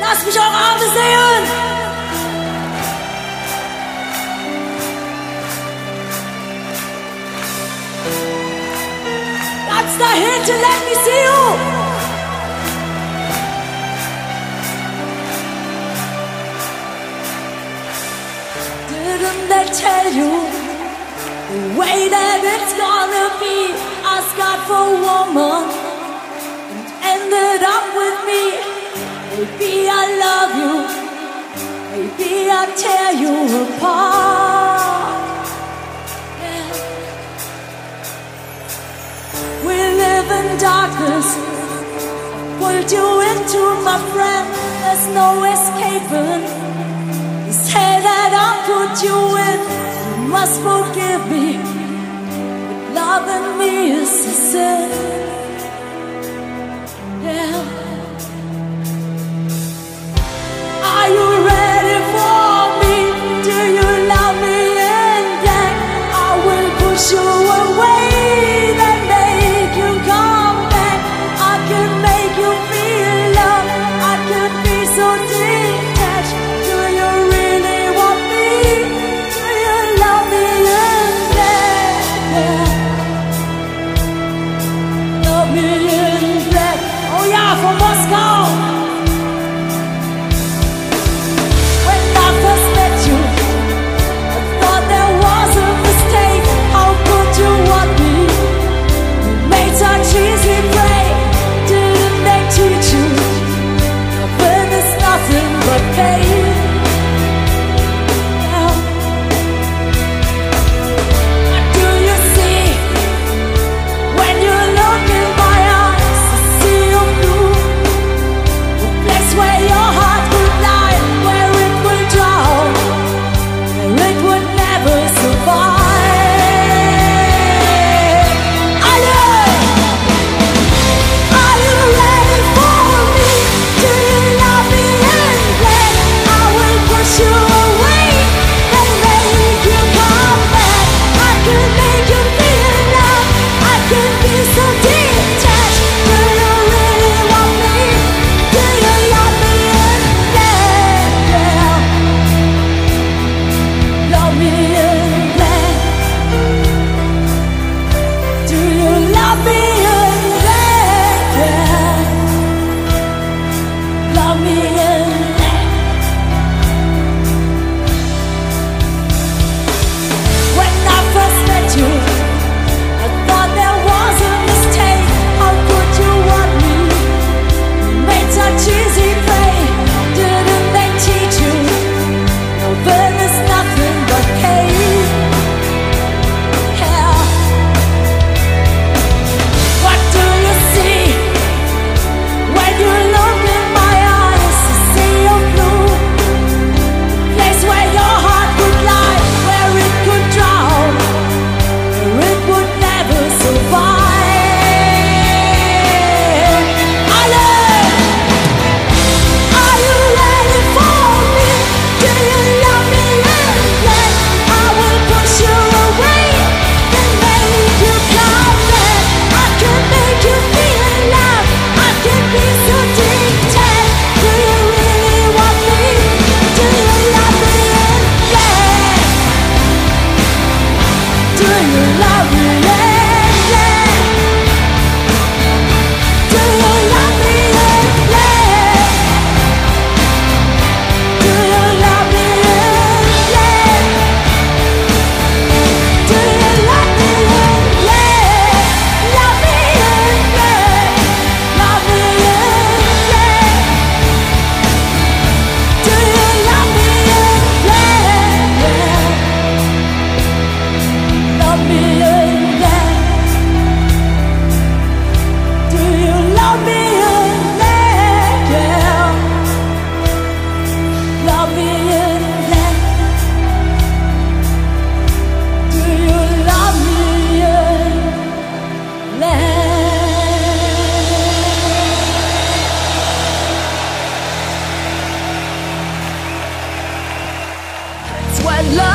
Lass mich eure Arme sehen! Ganz dahinter, let me see you! Didn't they tell you the way that it's gonna be? Maybe I love you, maybe I tear you apart. Yeah. We live in darkness. Pulled you into my friend. There's no escaping. Say that I put you in. You must forgive me. But loving me is a sin. love.